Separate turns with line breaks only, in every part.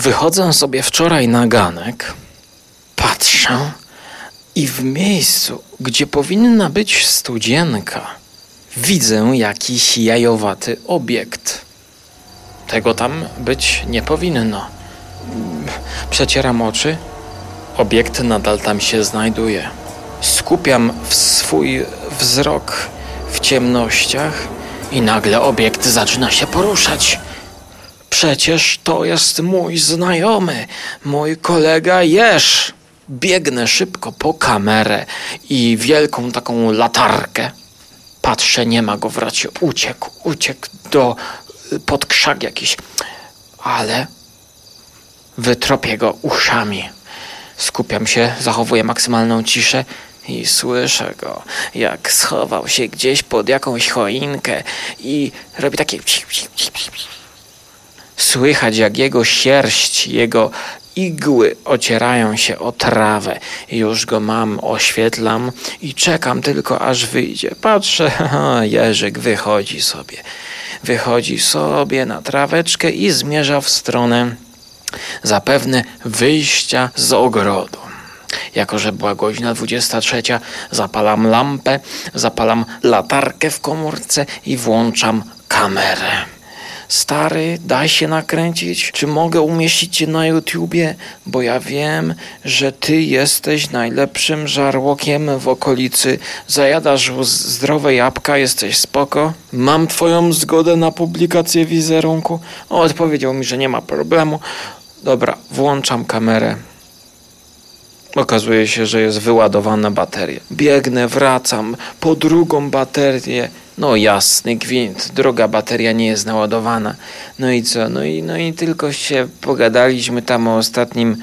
Wychodzę sobie wczoraj na ganek, patrzę i w miejscu, gdzie powinna być studzienka, widzę jakiś jajowaty obiekt. Tego tam być nie powinno. Przecieram oczy. Obiekt nadal tam się znajduje. Skupiam swój wzrok w ciemnościach i nagle obiekt zaczyna się poruszać. Przecież to jest mój znajomy, mój kolega Jesz. Biegnę szybko po kamerę i wielką taką latarkę. Patrzę, nie ma go w racie. Uciekł, uciekł do pod krzak jakiś. Ale wytropię go uszami. Skupiam się, zachowuję maksymalną ciszę i słyszę go, jak schował się gdzieś pod jakąś choinkę i robi takie. Słychać, jak jego sierść, jego igły ocierają się o trawę. Już go mam, oświetlam i czekam tylko, aż wyjdzie. Patrzę, Jerzyk wychodzi sobie. Wychodzi sobie na traweczkę i zmierza w stronę zapewne wyjścia z ogrodu. Jako, że była godzina 23, zapalam lampę, zapalam latarkę w komórce i włączam kamerę. Stary, daj się nakręcić. Czy mogę umieścić cię na YouTubie? Bo ja wiem, że ty jesteś najlepszym żarłokiem w okolicy. Zajadasz zdrowe jabłka, jesteś spoko. Mam twoją zgodę na publikację wizerunku. O, odpowiedział mi, że nie ma problemu. Dobra, włączam kamerę. Okazuje się, że jest wyładowana bateria. Biegnę, wracam po drugą baterię. No jasny gwint, droga bateria nie jest naładowana. No i co? No i, no i tylko się pogadaliśmy tam o ostatnim,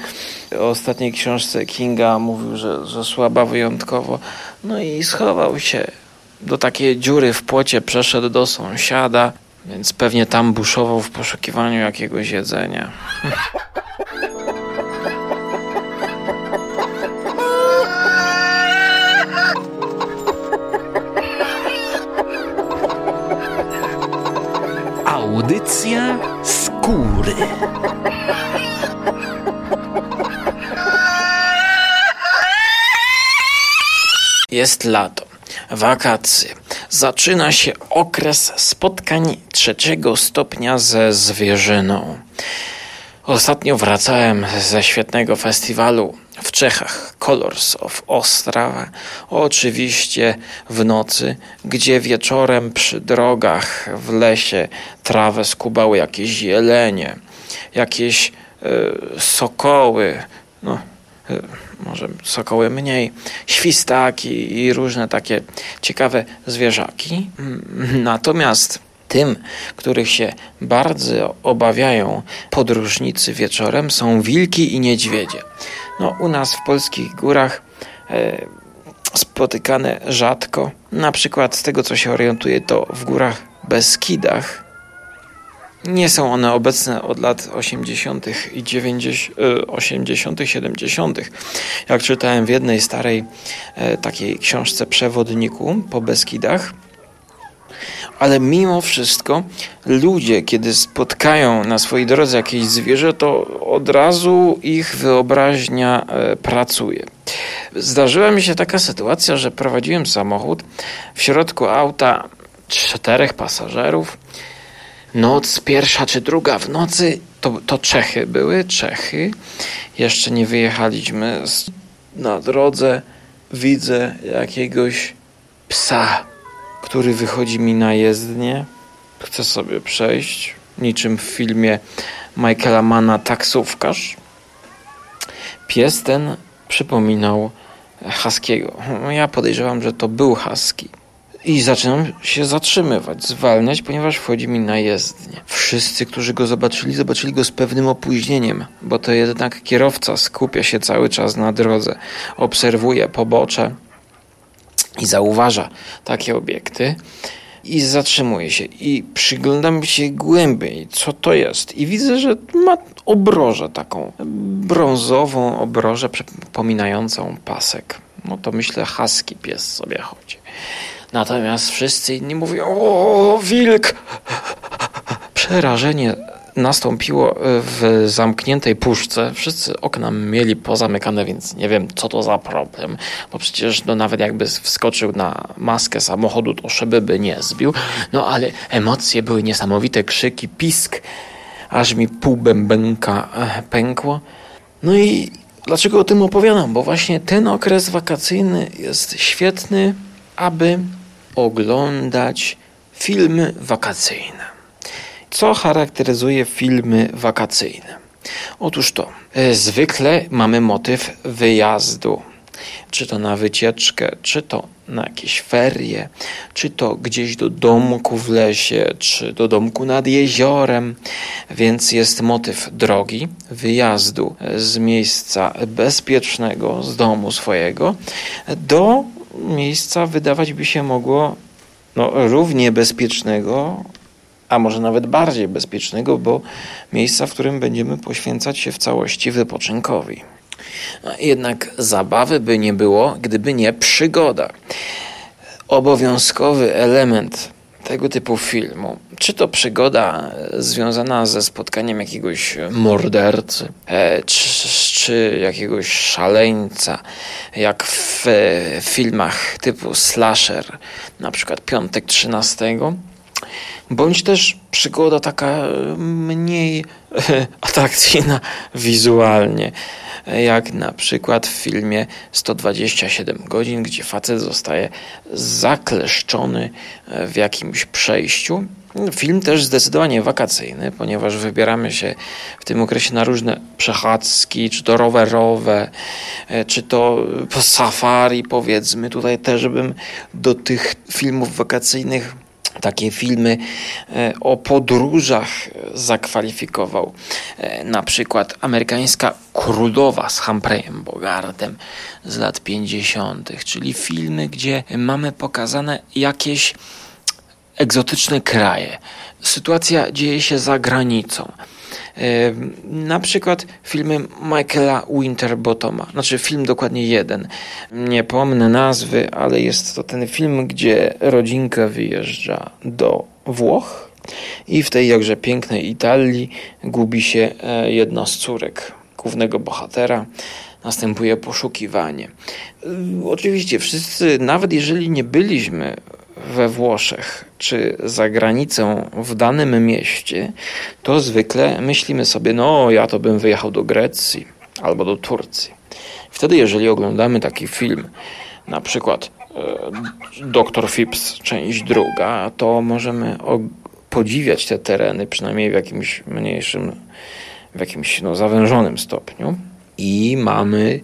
o ostatniej książce Kinga. Mówił, że, że słaba wyjątkowo. No i schował się do takiej dziury w płocie, przeszedł do sąsiada, więc pewnie tam buszował w poszukiwaniu jakiegoś jedzenia. Jest lato, wakacje. Zaczyna się okres spotkań trzeciego stopnia ze zwierzyną. Ostatnio wracałem ze świetnego festiwalu w Czechach Colors of Ostrawa, oczywiście w nocy, gdzie wieczorem przy drogach w lesie trawę skubały jakieś jelenie, jakieś y, sokoły, no, y, może sokoły mniej, świstaki i różne takie ciekawe zwierzaki. Natomiast tym, których się bardzo obawiają podróżnicy wieczorem, są wilki i niedźwiedzie. No, u nas w polskich górach e, spotykane rzadko. Na przykład z tego, co się orientuje, to w górach Beskidach. Nie są one obecne od lat 80. i 90, 80., 70. Jak czytałem w jednej starej e, takiej książce przewodniku po Beskidach, ale mimo wszystko ludzie, kiedy spotkają na swojej drodze jakieś zwierzę, to od razu ich wyobraźnia e, pracuje. Zdarzyła mi się taka sytuacja, że prowadziłem samochód w środku auta czterech pasażerów. Noc pierwsza czy druga w nocy to, to Czechy były, Czechy. Jeszcze nie wyjechaliśmy. Na drodze widzę jakiegoś psa który wychodzi mi na jezdnię. Chcę sobie przejść, niczym w filmie Michaela Mana Taksówkarz. Pies ten przypominał Haskiego. Ja podejrzewam, że to był Husky. I zaczynam się zatrzymywać, zwalniać, ponieważ wchodzi mi na jezdnię. Wszyscy, którzy go zobaczyli, zobaczyli go z pewnym opóźnieniem, bo to jednak kierowca skupia się cały czas na drodze, obserwuje pobocze, i zauważa takie obiekty i zatrzymuje się i przyglądam się głębiej, co to jest i widzę, że ma obrożę taką brązową obrożę przypominającą pasek. No to myślę husky pies sobie chodzi. Natomiast wszyscy inni mówią, o wilk! Przerażenie nastąpiło w zamkniętej puszce. Wszyscy okna mieli pozamykane, więc nie wiem, co to za problem, bo przecież no, nawet jakby wskoczył na maskę samochodu, to szyby by nie zbił. No ale emocje były niesamowite, krzyki, pisk, aż mi pół bębenka e, pękło. No i dlaczego o tym opowiadam? Bo właśnie ten okres wakacyjny jest świetny, aby oglądać filmy wakacyjne. Co charakteryzuje filmy wakacyjne? Otóż to, e, zwykle mamy motyw wyjazdu. Czy to na wycieczkę, czy to na jakieś ferie, czy to gdzieś do domku w lesie, czy do domku nad jeziorem. Więc jest motyw drogi, wyjazdu z miejsca bezpiecznego, z domu swojego, do miejsca wydawać by się mogło no, równie bezpiecznego, a może nawet bardziej bezpiecznego, bo miejsca, w którym będziemy poświęcać się w całości wypoczynkowi. Jednak zabawy by nie było, gdyby nie przygoda. Obowiązkowy element tego typu filmu, czy to przygoda związana ze spotkaniem jakiegoś mordercy, e, czy, czy jakiegoś szaleńca, jak w filmach typu slasher, na przykład Piątek 13, bądź też przygoda taka mniej atrakcyjna wizualnie, jak na przykład w filmie 127 godzin, gdzie facet zostaje zakleszczony w jakimś przejściu. Film też zdecydowanie wakacyjny, ponieważ wybieramy się w tym okresie na różne przechadzki, czy to rowerowe, czy to po safari, powiedzmy. Tutaj też bym do tych filmów wakacyjnych takie filmy e, o podróżach zakwalifikował. E, na przykład amerykańska Królowa z Humphreyem Bogartem z lat 50., czyli filmy, gdzie mamy pokazane jakieś egzotyczne kraje. Sytuacja dzieje się za granicą. Na przykład filmy Michaela Winterbottoma, znaczy film dokładnie jeden. Nie pomnę nazwy, ale jest to ten film, gdzie rodzinka wyjeżdża do Włoch i w tej jakże pięknej Italii gubi się e, jedna z córek głównego bohatera. Następuje poszukiwanie. Oczywiście wszyscy, nawet jeżeli nie byliśmy we Włoszech czy za granicą w danym mieście, to zwykle myślimy sobie, no ja to bym wyjechał do Grecji albo do Turcji. Wtedy, jeżeli oglądamy taki film, na przykład e, Doktor Phipps, część druga, to możemy podziwiać te tereny, przynajmniej w jakimś mniejszym, w jakimś no, zawężonym stopniu i mamy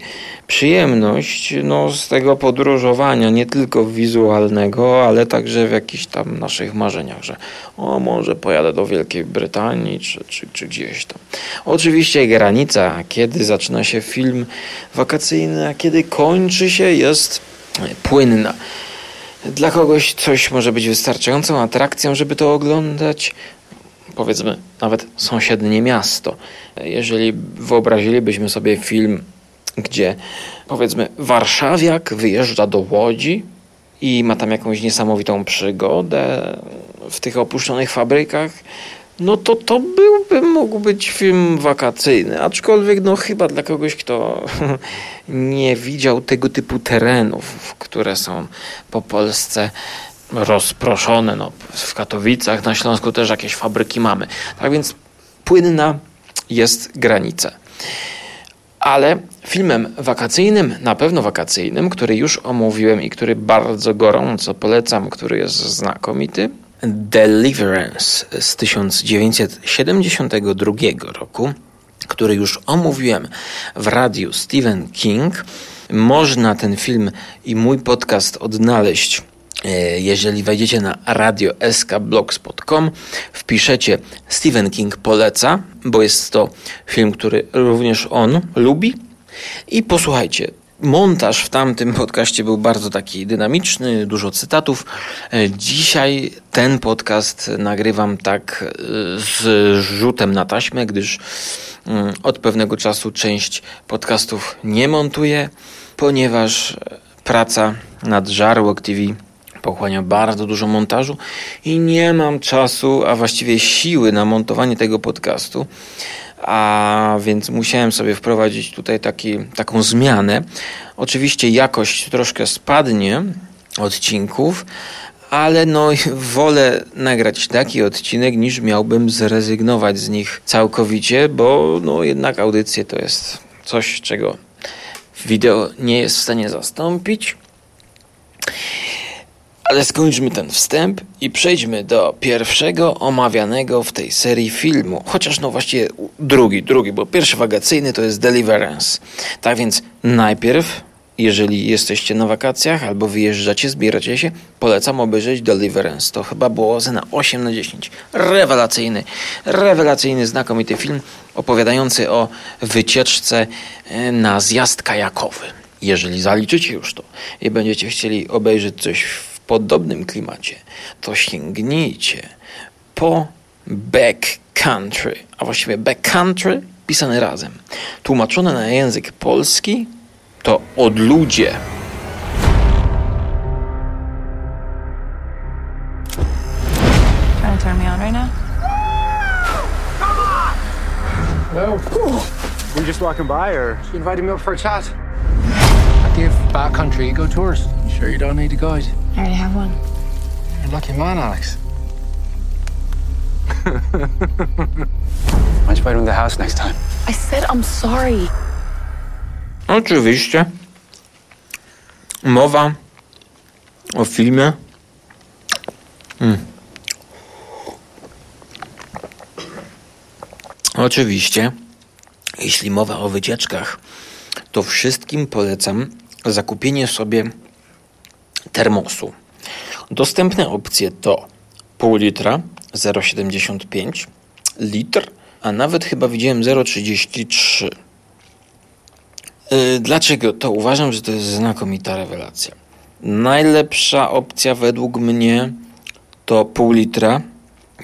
przyjemność no, z tego podróżowania, nie tylko wizualnego, ale także w jakichś tam naszych marzeniach, że o, może pojadę do Wielkiej Brytanii czy, czy, czy gdzieś tam. Oczywiście granica, kiedy zaczyna się film wakacyjny, a kiedy kończy się, jest płynna. Dla kogoś coś może być wystarczającą atrakcją, żeby to oglądać, powiedzmy nawet sąsiednie miasto. Jeżeli wyobrazilibyśmy sobie film, gdzie powiedzmy warszawiak wyjeżdża do Łodzi i ma tam jakąś niesamowitą przygodę w tych opuszczonych fabrykach, no to to byłby mógł być film wakacyjny, aczkolwiek no chyba dla kogoś, kto nie widział tego typu terenów, które są po Polsce rozproszone. No, w Katowicach, na Śląsku też jakieś fabryki mamy. Tak więc płynna jest granica. Ale filmem wakacyjnym, na pewno wakacyjnym, który już omówiłem i który bardzo gorąco polecam, który jest znakomity, Deliverance z 1972 roku, który już omówiłem w radiu Stephen King. Można ten film i mój podcast odnaleźć jeżeli wejdziecie na radioskblogspot.com, wpiszecie Stephen King poleca, bo jest to film, który również on lubi. I posłuchajcie, montaż w tamtym podcaście był bardzo taki dynamiczny, dużo cytatów. E, dzisiaj ten podcast nagrywam tak e, z rzutem na taśmę, gdyż mm, od pewnego czasu część podcastów nie montuję, ponieważ praca nad Żarłok TV pochłania bardzo dużo montażu i nie mam czasu, a właściwie siły na montowanie tego podcastu. A więc musiałem sobie wprowadzić tutaj taki, taką zmianę. Oczywiście jakość troszkę spadnie odcinków, ale no wolę nagrać taki odcinek niż miałbym zrezygnować z nich całkowicie, bo no jednak audycje to jest coś, czego wideo nie jest w stanie zastąpić. Ale skończmy ten wstęp i przejdźmy do pierwszego omawianego w tej serii filmu. Chociaż no właściwie drugi, drugi, bo pierwszy wagacyjny to jest Deliverance. Tak więc najpierw, jeżeli jesteście na wakacjach albo wyjeżdżacie, zbieracie się, polecam obejrzeć Deliverance. To chyba było ocena 8 na 10. Rewelacyjny, rewelacyjny, znakomity film opowiadający o wycieczce e, na zjazd kajakowy. Jeżeli zaliczycie już to i będziecie chcieli obejrzeć coś podobnym klimacie, to sięgnijcie po backcountry, a właściwie backcountry pisane razem. Tłumaczone na język polski to odludzie.
Trying to turn me on right now?
No. We just walking by, or she invited me up for a chat.
I give backcountry eco tours. You sure you don't need a guide?
I already have one.
You're a lucky man, Alex.
Why don't you buy them the house next time?
I said I'm sorry.
Oczywiście mowa o filmie. Mm. Oczywiście, jeśli mowa o wycieczkach, to wszystkim polecam zakupienie sobie termosu. Dostępne opcje to pół litra 0,75 litr, a nawet chyba widziałem 0,33 Y, Dlaczego to uważam, że to jest znakomita rewelacja? Najlepsza opcja według mnie to pół litra.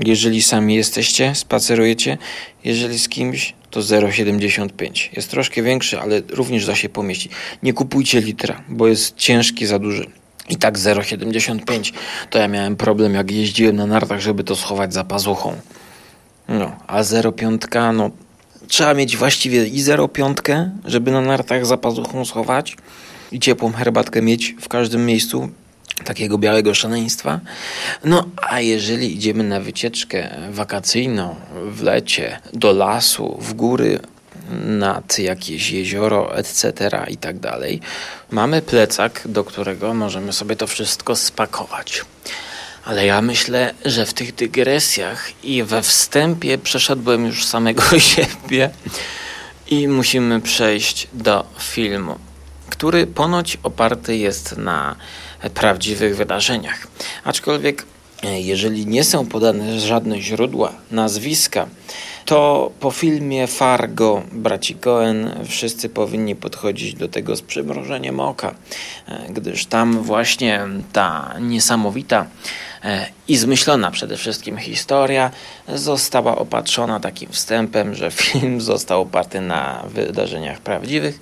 Jeżeli sami jesteście, spacerujecie, jeżeli z kimś, to 0,75. Jest troszkę większy, ale również da się pomieścić. Nie kupujcie litra, bo jest ciężki za duży. I tak 0,75 to ja miałem problem, jak jeździłem na nartach, żeby to schować za pazuchą. No, a 0,5 no trzeba mieć właściwie i 0,5, żeby na nartach za pazuchą schować i ciepłą herbatkę mieć w każdym miejscu takiego białego szaleństwa. No, a jeżeli idziemy na wycieczkę wakacyjną w lecie, do lasu, w góry, nad jakieś jezioro, etc. i tak dalej, mamy plecak, do którego możemy sobie to wszystko spakować. Ale ja myślę, że w tych dygresjach i we wstępie przeszedłem już samego siebie i musimy przejść do filmu, który ponoć oparty jest na prawdziwych wydarzeniach. Aczkolwiek, e, jeżeli nie są podane żadne źródła, nazwiska, to po filmie Fargo braci Cohen wszyscy powinni podchodzić do tego z przymrożeniem oka, e, gdyż tam właśnie ta niesamowita e, i zmyślona przede wszystkim historia została opatrzona takim wstępem, że film został oparty na wydarzeniach prawdziwych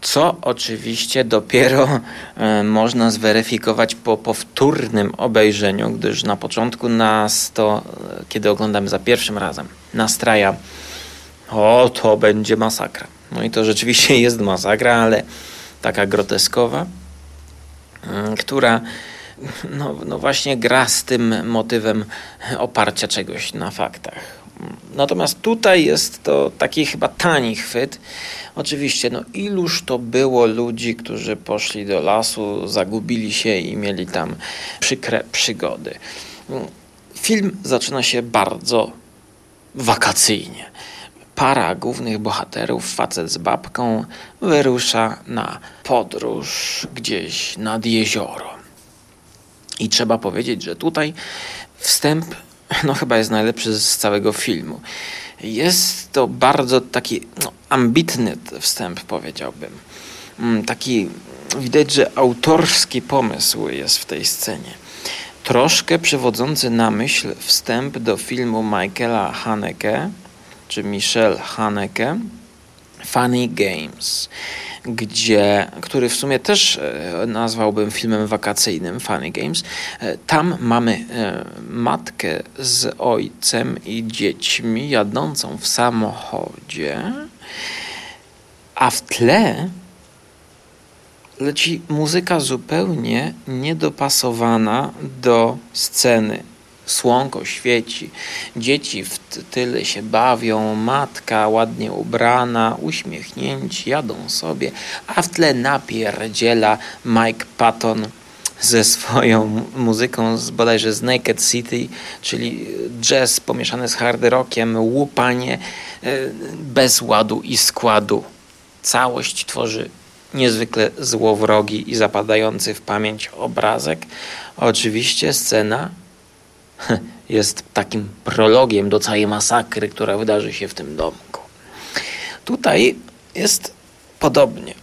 co oczywiście dopiero e, można zweryfikować po powtórnym obejrzeniu, gdyż na początku nas to, e, kiedy oglądamy za pierwszym razem, nastraja, o to będzie masakra. No i to rzeczywiście jest masakra, ale taka groteskowa, która no, no właśnie gra z tym motywem oparcia czegoś na faktach. Natomiast tutaj jest to taki chyba tani chwyt. Oczywiście, no iluż to było ludzi, którzy poszli do lasu, zagubili się i mieli tam przykre przygody. Film zaczyna się bardzo wakacyjnie. Para głównych bohaterów, facet z babką, wyrusza na podróż gdzieś nad jezioro. I trzeba powiedzieć, że tutaj wstęp no chyba jest najlepszy z całego filmu. Jest to bardzo taki no, ambitny wstęp, powiedziałbym. Mm, taki widać, że autorski pomysł jest w tej scenie. Troszkę przywodzący na myśl wstęp do filmu Michaela Haneke, czy Michelle Haneke, Funny Games, gdzie, który w sumie też e, nazwałbym filmem wakacyjnym Funny Games. E, Tam mamy e, matkę z ojcem i dziećmi jadącą w samochodzie, a w tle leci muzyka zupełnie niedopasowana do sceny. Słonko świeci, dzieci w tyle się bawią, matka ładnie ubrana, uśmiechnięci, jadą sobie, a w tle napierdziela Mike Patton ze swoją mu- muzyką z bodajże z Naked City, czyli jazz pomieszany z hard rockiem, łupanie e, bez ładu i składu. Całość tworzy niezwykle złowrogi i zapadający w pamięć obrazek. Oczywiście scena jest takim prologiem do całej masakry, która wydarzy się w tym domku. Tutaj jest podobnie.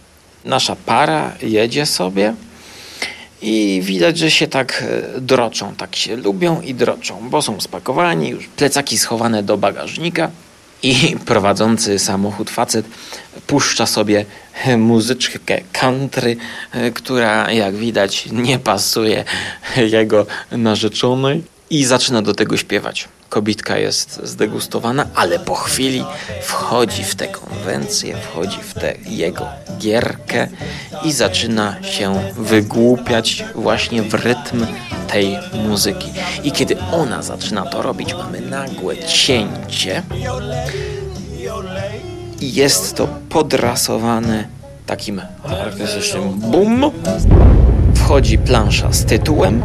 Nasza para jedzie sobie i widać, że się tak e, droczą, tak się lubią i droczą, bo są spakowani, już plecaki schowane do bagażnika i prowadzący samochód facet puszcza sobie muzyczkę country, e, która jak widać nie pasuje jego narzeczonej i zaczyna do tego śpiewać. Kobitka jest zdegustowana, ale po chwili wchodzi w tę konwencję, wchodzi w tę jego gierkę i zaczyna się wygłupiać właśnie w rytm tej muzyki. I kiedy ona zaczyna to robić, mamy nagłe cięcie i jest to podrasowane takim charakterystycznym bum. Wchodzi plansza z tytułem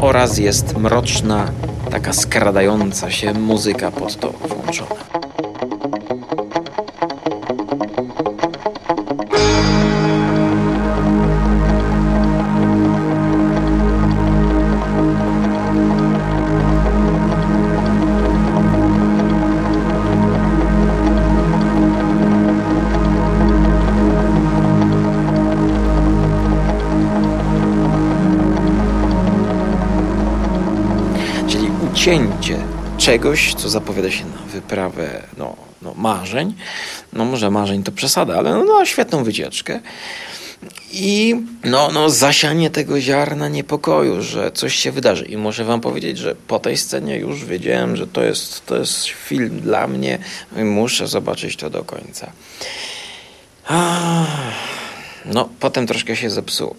oraz jest mroczna, taka skradająca się muzyka pod to włączona. Czyli ucięcie czegoś, co zapowiada się na wyprawę no, no, marzeń. No może marzeń to przesada, ale no, no, świetną wycieczkę. I no, no, zasianie tego ziarna niepokoju, że coś się wydarzy. I muszę wam powiedzieć, że po tej scenie już wiedziałem, że to jest, to jest film dla mnie. Muszę zobaczyć to do końca. No, potem troszkę się zepsuło.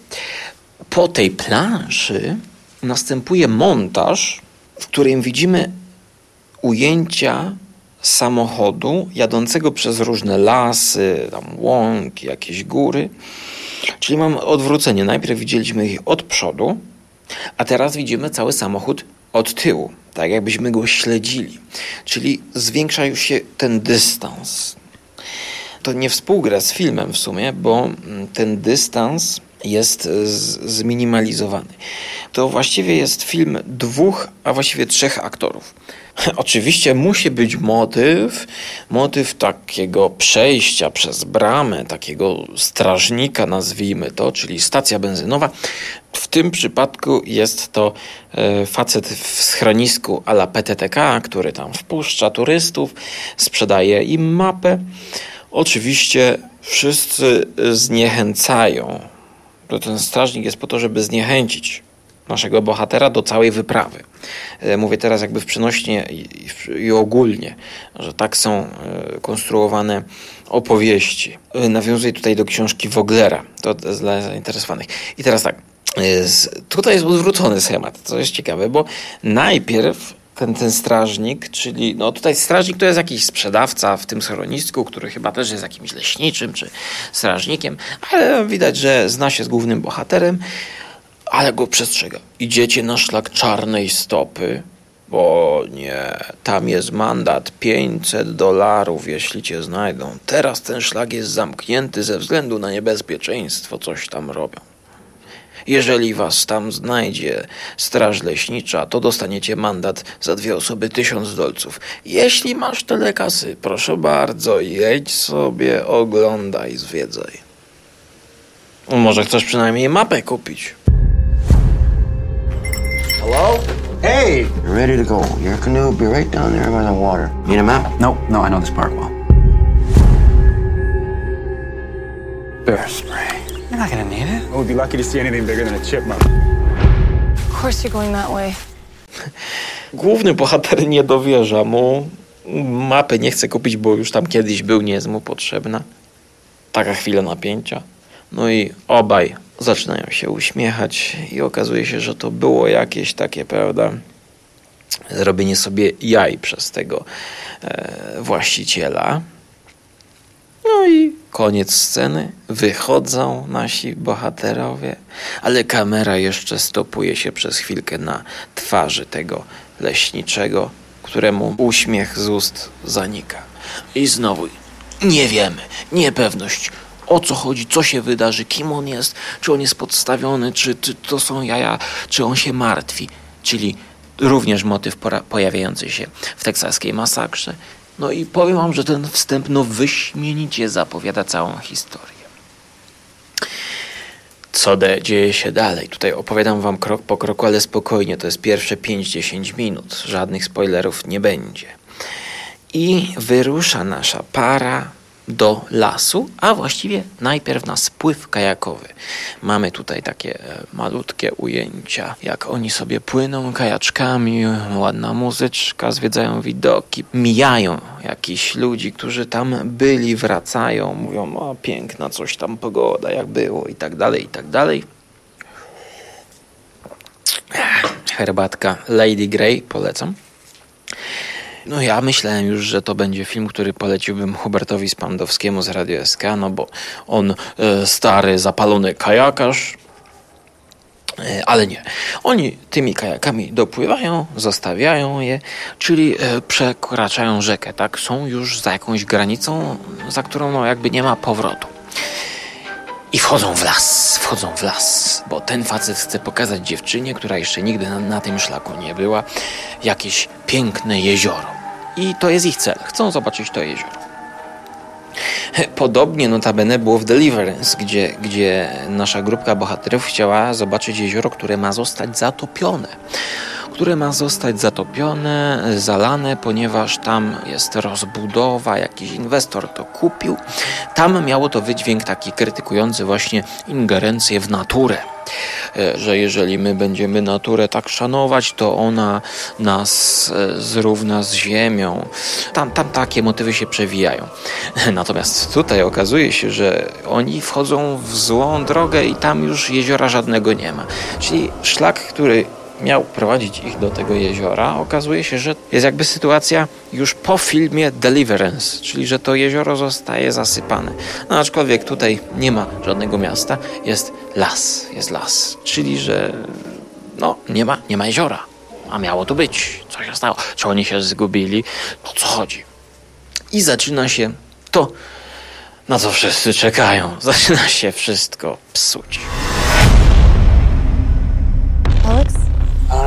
Po tej planszy następuje montaż, w którym widzimy ujęcia samochodu jadącego przez różne lasy, tam łąki, jakieś góry. Czyli mamy odwrócenie. Najpierw widzieliśmy ich od przodu, a teraz widzimy cały samochód od tyłu, tak jakbyśmy go śledzili. Czyli zwiększa już się ten dystans. To nie współgra z filmem w sumie, bo ten dystans jest z- zminimalizowany. To właściwie jest film dwóch, a właściwie trzech aktorów. Oczywiście musi być motyw, motyw takiego przejścia przez bramę, takiego strażnika, nazwijmy to, czyli stacja benzynowa. W tym przypadku jest to e, facet w schronisku a la PTTK, który tam wpuszcza turystów, sprzedaje im mapę. Oczywiście wszyscy zniechęcają. To ten strażnik jest po to, żeby zniechęcić naszego bohatera do całej wyprawy. E, Mówię teraz jakby w przenośnie i, ogólnie, że tak są e, konstruowane opowieści. E, Nawiązuję tutaj do książki Woglera, to dla zainteresowanych. I teraz tak, tutaj jest odwrócony schemat, co jest ciekawe, bo najpierw ten, ten strażnik, czyli no tutaj strażnik to jest jakiś sprzedawca w tym schronisku, który chyba też jest jakimś leśniczym czy strażnikiem, ale widać, że zna się z głównym bohaterem, ale go przestrzega. Idziecie na szlak czarnej stopy, bo nie, tam jest mandat 500 dolarów, jeśli cię znajdą. Teraz ten szlak jest zamknięty ze względu na niebezpieczeństwo, coś tam robią. Jeżeli was tam znajdzie straż leśnicza, to dostaniecie mandat za dwie osoby tysiąc dolców. Jeśli masz tyle kasy, proszę bardzo, jedź sobie, oglądaj, zwiedzaj. Może chcesz przynajmniej mapę kupić.
Hello? Hey!
You're ready to go. Your canoe will be right down there by the water. Need a map?
No, no, I know this park well.
Bear spray. You're not gonna need it. I would be lucky to see anything bigger than a chipmunk.
Of course you're going that way.
Główny bohater nie dowierza mu. Mapy nie chce kupić, bo już tam kiedyś był, nie jest mu potrzebna. Taka chwila napięcia. No i obaj zaczynają się uśmiechać i okazuje się, że to było jakieś takie, prawda, zrobienie sobie jaj przez tego e, właściciela. No i koniec sceny. Wychodzą nasi bohaterowie, ale kamera jeszcze stopuje się przez chwilkę na twarzy tego leśniczego, któremu uśmiech z ust zanika. I znowu nie wiemy, niepewność. O co chodzi, co się wydarzy, kim on jest, czy on jest podstawiony, czy, czy to są jaja, czy on się martwi. Czyli również motyw pojawiający się w teksaskiej masakrze. No i powiem wam, że ten wstęp no wyśmienicie zapowiada całą historię. Co de- dzieje się dalej? Tutaj opowiadam wam krok po kroku, ale spokojnie. To jest pierwsze 5-10 minut. Żadnych spoilerów nie będzie. I wyrusza nasza para do lasu, a właściwie najpierw na spływ kajakowy. Mamy tutaj takie e, malutkie ujęcia, jak oni sobie płyną kajaczkami, ładna muzyczka, zwiedzają widoki, mijają jakichś ludzi, którzy tam byli, wracają, mówią, o piękna coś tam pogoda, jak było i tak dalej, i tak dalej. Herbatka Lady Grey, polecam. No ja myślałem już, że to będzie film, który poleciłbym Hubertowi Spandowskiemu z Radio SK, no bo on e, stary, zapalony kajakarz, E, ale nie. Oni tymi kajakami dopływają, zostawiają je, czyli e, przekraczają rzekę, tak? Są już za jakąś granicą, za którą no jakby nie ma powrotu. I wchodzą w las, wchodzą w las, bo ten facet chce pokazać dziewczynie, która jeszcze nigdy na, na tym szlaku nie była, jakieś piękne jezioro. I to jest ich cel. Chcą zobaczyć to jezioro. Podobnie notabene było w Deliverance, gdzie, gdzie nasza grupka bohaterów chciała zobaczyć jezioro, które ma zostać zatopione. Które ma zostać zatopione, zalane, ponieważ tam jest rozbudowa, jakiś inwestor to kupił. Tam miało to wydźwięk taki krytykujący właśnie ingerencję w naturę e, że jeżeli my będziemy naturę tak szanować, to ona nas e, zrówna z ziemią. Tam, tam takie motywy się przewijają. Natomiast tutaj okazuje się, że oni wchodzą w złą drogę i tam już jeziora żadnego nie ma. Czyli szlak, który miał prowadzić ich do tego jeziora, okazuje się, że jest jakby sytuacja już po filmie Deliverance, czyli że to jezioro zostaje zasypane. No aczkolwiek tutaj nie ma żadnego miasta, jest las, jest las, czyli że no nie ma, nie ma jeziora, a miało tu być. Co się stało? Czy oni się zgubili? O co chodzi? I zaczyna się to, na co wszyscy czekają. Zaczyna się wszystko psuć.
Alex,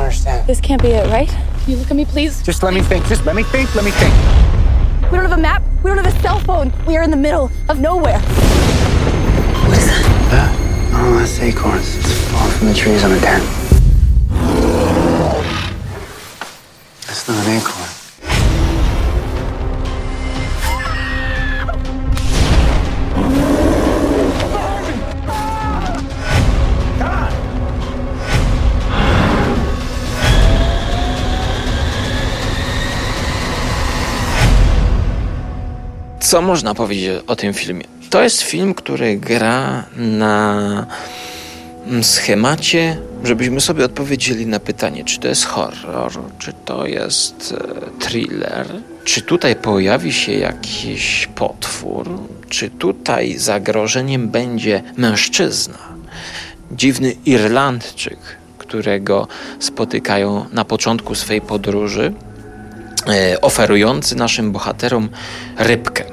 understand.
this can't be it, right? Can you look at me, please?
Just let me think. Just let me think. Let me think.
We don't have a map. We don't have a cell phone. We are in the middle of nowhere. What is that? That?
Oh, that's acorns. It's falling from the trees on a tent. That's not an acorn.
Co można powiedzieć o tym filmie? To jest film, który gra na mm, schemacie, żebyśmy sobie odpowiedzieli na pytanie, czy to jest horror, czy to jest e, thriller, czy tutaj pojawi się jakiś potwór, czy tutaj zagrożeniem będzie mężczyzna, dziwny Irlandczyk, którego spotykają na początku swej podróży oferujący naszym bohaterom rybkę.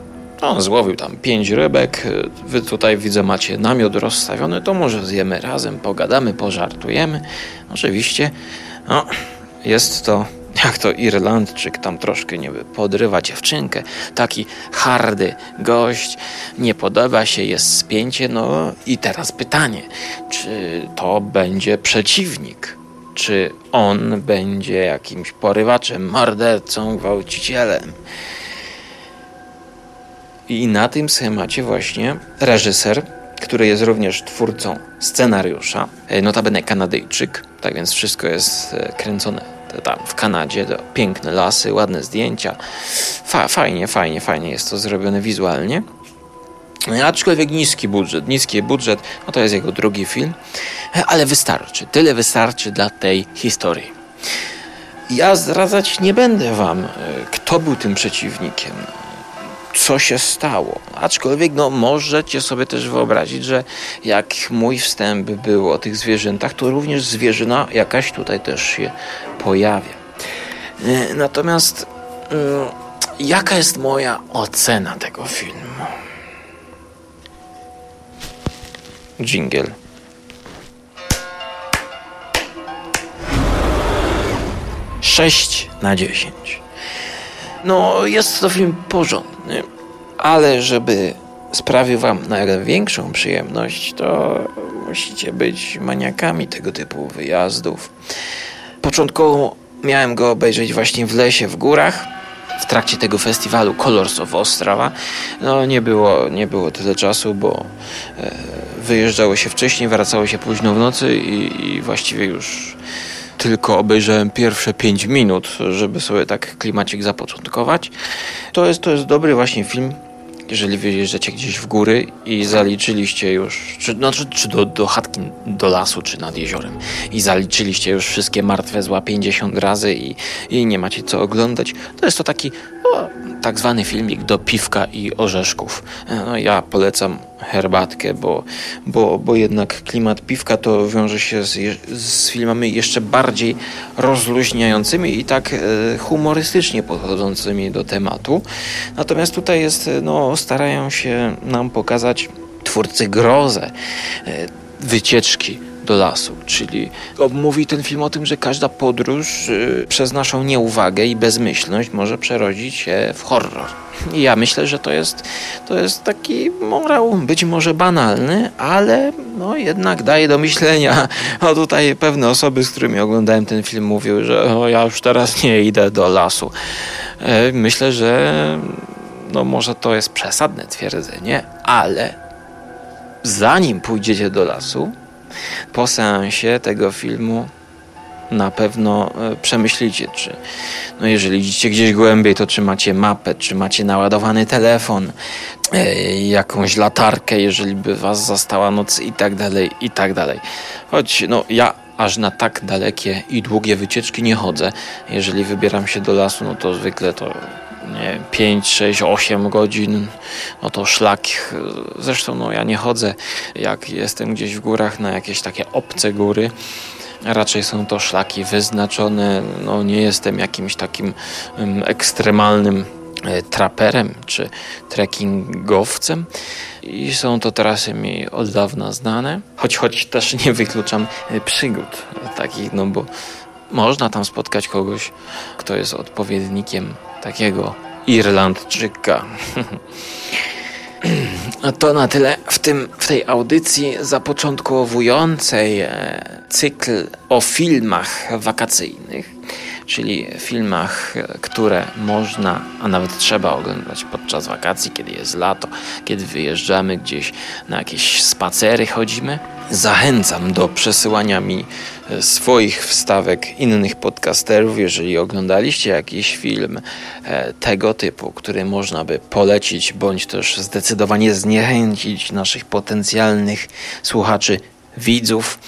No, On złowił tam pięć rybek. e, Wy tutaj widzę macie namiot rozstawiony, to może zjemy razem, pogadamy, pożartujemy. Oczywiście, no, jest to, jak to Irlandczyk tam troszkę niby podrywa dziewczynkę. Taki hardy gość, nie podoba się, jest spięcie. No i teraz pytanie, czy to będzie przeciwnik? Czy on będzie jakimś porywaczem, mordercą, gwałcicielem? I na tym schemacie właśnie reżyser który jest również twórcą scenariusza. E, Notabene Kanadyjczyk, tak więc wszystko jest e, kręcone tam w Kanadzie. To piękne lasy, ładne zdjęcia. Fa fajnie, fajnie, fajnie jest to zrobione wizualnie. Aczkolwiek niski budżet, niski budżet, no to jest jego drugi film, ale wystarczy, tyle wystarczy dla tej historii. Ja zdradzać nie będę wam, e, kto był tym przeciwnikiem, co się stało. Aczkolwiek no, możecie sobie też wyobrazić, że jak mój wstęp był o tych zwierzętach, to również zwierzyna jakaś tutaj też się pojawia. E, natomiast e, jaka jest moja ocena tego filmu? Jingle. 6 na 10. No, jest to film porządny, ale żeby sprawił Wam największą przyjemność, to musicie być maniakami tego typu wyjazdów. Początkowo miałem go obejrzeć właśnie w lesie, w górach, w trakcie tego festiwalu Colors of Ostrawa. No, nie było, nie było tyle czasu, bo e, wyjeżdżało się wcześniej, wracało się późno w nocy i, i właściwie już tylko obejrzałem pierwsze 5 minut, żeby sobie tak klimacik zapoczątkować. To jest, to jest dobry właśnie film, jeżeli wyjeżdżacie gdzieś w góry i zaliczyliście już, czy, no, czy, czy do, do chatki, do lasu, czy nad jeziorem i zaliczyliście już wszystkie martwe zła 50 razy i, i nie macie co oglądać, to jest to taki tak zwany filmik do piwka i orzeszków. No, ja polecam herbatkę, bo, bo, bo jednak klimat piwka to wiąże się z, z filmami jeszcze bardziej rozluźniającymi i tak e, humorystycznie podchodzącymi do tematu. Natomiast tutaj jest, no, starają się nam pokazać twórcy grozę e, wycieczki do lasu, czyli mówi ten film o tym, że każda podróż y, przez naszą nieuwagę i bezmyślność może przerodzić się w horror. I ja myślę, że to jest, to jest taki morał być może banalny, ale no jednak daje do myślenia. A tutaj pewne osoby, z którymi oglądałem ten film mówiły, że o, ja już teraz nie idę do lasu. E, myślę, że no może to jest przesadne twierdzenie, ale zanim pójdziecie do lasu, po seansie tego filmu na pewno e, przemyślicie, czy no jeżeli idziecie gdzieś głębiej, to czy macie mapę, czy macie naładowany telefon, e, jakąś latarkę, jeżeli by was zastała noc i tak dalej, i tak dalej. Choć no ja aż na tak dalekie i długie wycieczki nie chodzę. Jeżeli wybieram się do lasu, no to zwykle to nie, 5, 6, 8 godzin, no to szlak. Zresztą no, ja nie chodzę, jak jestem gdzieś w górach na jakieś takie obce góry. Raczej są to szlaki wyznaczone. No, nie jestem jakimś takim ekstremalnym e, traperem czy trekkingowcem i są to trasy mi od dawna znane, choć, choć też nie wykluczam e, przygód takich, no bo można tam spotkać kogoś, kto jest odpowiednikiem takiego Irlandczyka. To na tyle w, tym, w tej audycji zapoczątkowującej e, cykl o filmach wakacyjnych, czyli filmach, które można, a nawet trzeba oglądać podczas wakacji, kiedy jest lato, kiedy wyjeżdżamy gdzieś na jakieś spacery, chodzimy. Zachęcam do przesyłania mi e, swoich wstawek innych podcasterów, jeżeli oglądaliście jakiś film e, tego typu, który można by polecić, bądź też zdecydowanie zniechęcić naszych potencjalnych słuchaczy, widzów,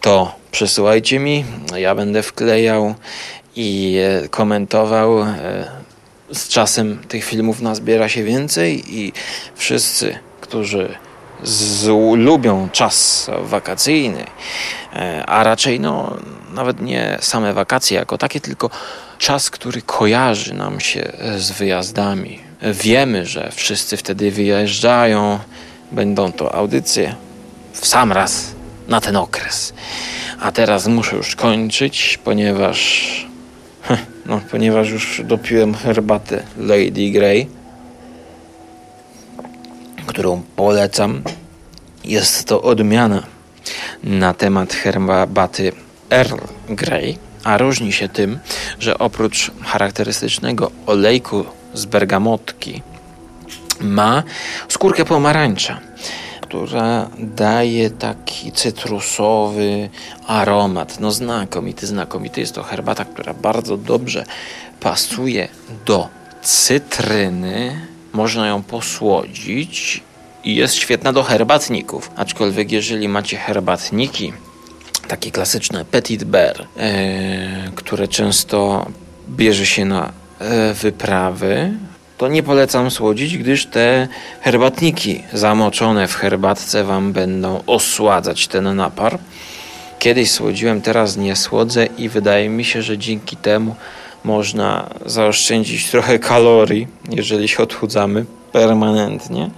to przesyłajcie mi, ja będę wklejał i e, komentował. Z czasem tych filmów nazbiera się więcej i wszyscy, którzy z, lubią czas wakacyjny, e, a raczej no, nawet nie same wakacje jako takie, tylko czas, który kojarzy nam się z wyjazdami. Wiemy, że wszyscy wtedy wyjeżdżają, będą to audycje w sam raz na ten okres. A teraz muszę już kończyć, ponieważ no, ponieważ już dopiłem herbatę Lady Grey którą polecam. Jest to odmiana na temat herbaty Earl Grey, a różni się tym, że oprócz charakterystycznego olejku z bergamotki ma skórkę pomarańcza. Która daje taki cytrusowy aromat. No znakomity, znakomity. Jest to herbata, która bardzo dobrze pasuje do cytryny. Można ją posłodzić i jest świetna do herbatników. Aczkolwiek jeżeli macie herbatniki, takie klasyczne Petit Bear, e, które często bierze się na e, wyprawy, to nie polecam słodzić, gdyż te herbatniki zamoczone w herbatce Wam będą osładzać ten napar. Kiedyś słodziłem, teraz nie słodzę i wydaje mi się, że dzięki temu można zaoszczędzić trochę kalorii, jeżeli się odchudzamy permanentnie.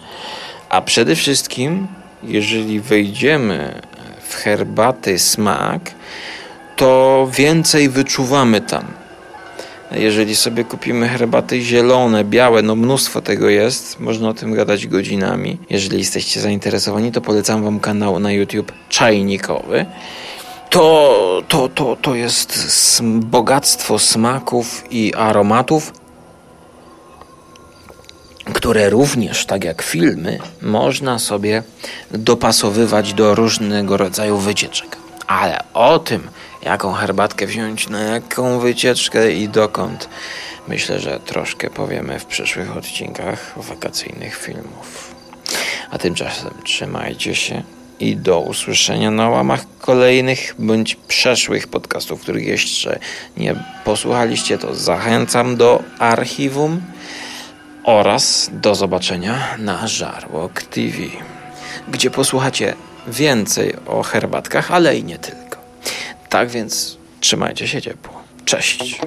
A przede wszystkim, jeżeli wejdziemy w herbaty smak, to więcej wyczuwamy tam. Jeżeli sobie kupimy herbaty zielone, białe, no mnóstwo tego jest, można o tym gadać godzinami. Jeżeli jesteście zainteresowani, to polecam Wam kanał na YouTube Czajnikowy. To, to, to, to jest bogactwo smaków i aromatów, które również, tak jak filmy, można sobie dopasowywać do różnego rodzaju wycieczek. Ale o tym, jaką herbatkę wziąć na jaką wycieczkę i dokąd, myślę, że troszkę powiemy w przyszłych odcinkach wakacyjnych filmów. A tymczasem trzymajcie się i do usłyszenia na łamach kolejnych bądź przeszłych podcastów, których jeszcze nie posłuchaliście, to zachęcam do archiwum oraz do zobaczenia na Żarłok TV, gdzie posłuchacie więcej o herbatkach, ale i nie tylko. Tak więc trzymajcie się ciepło. Cześć.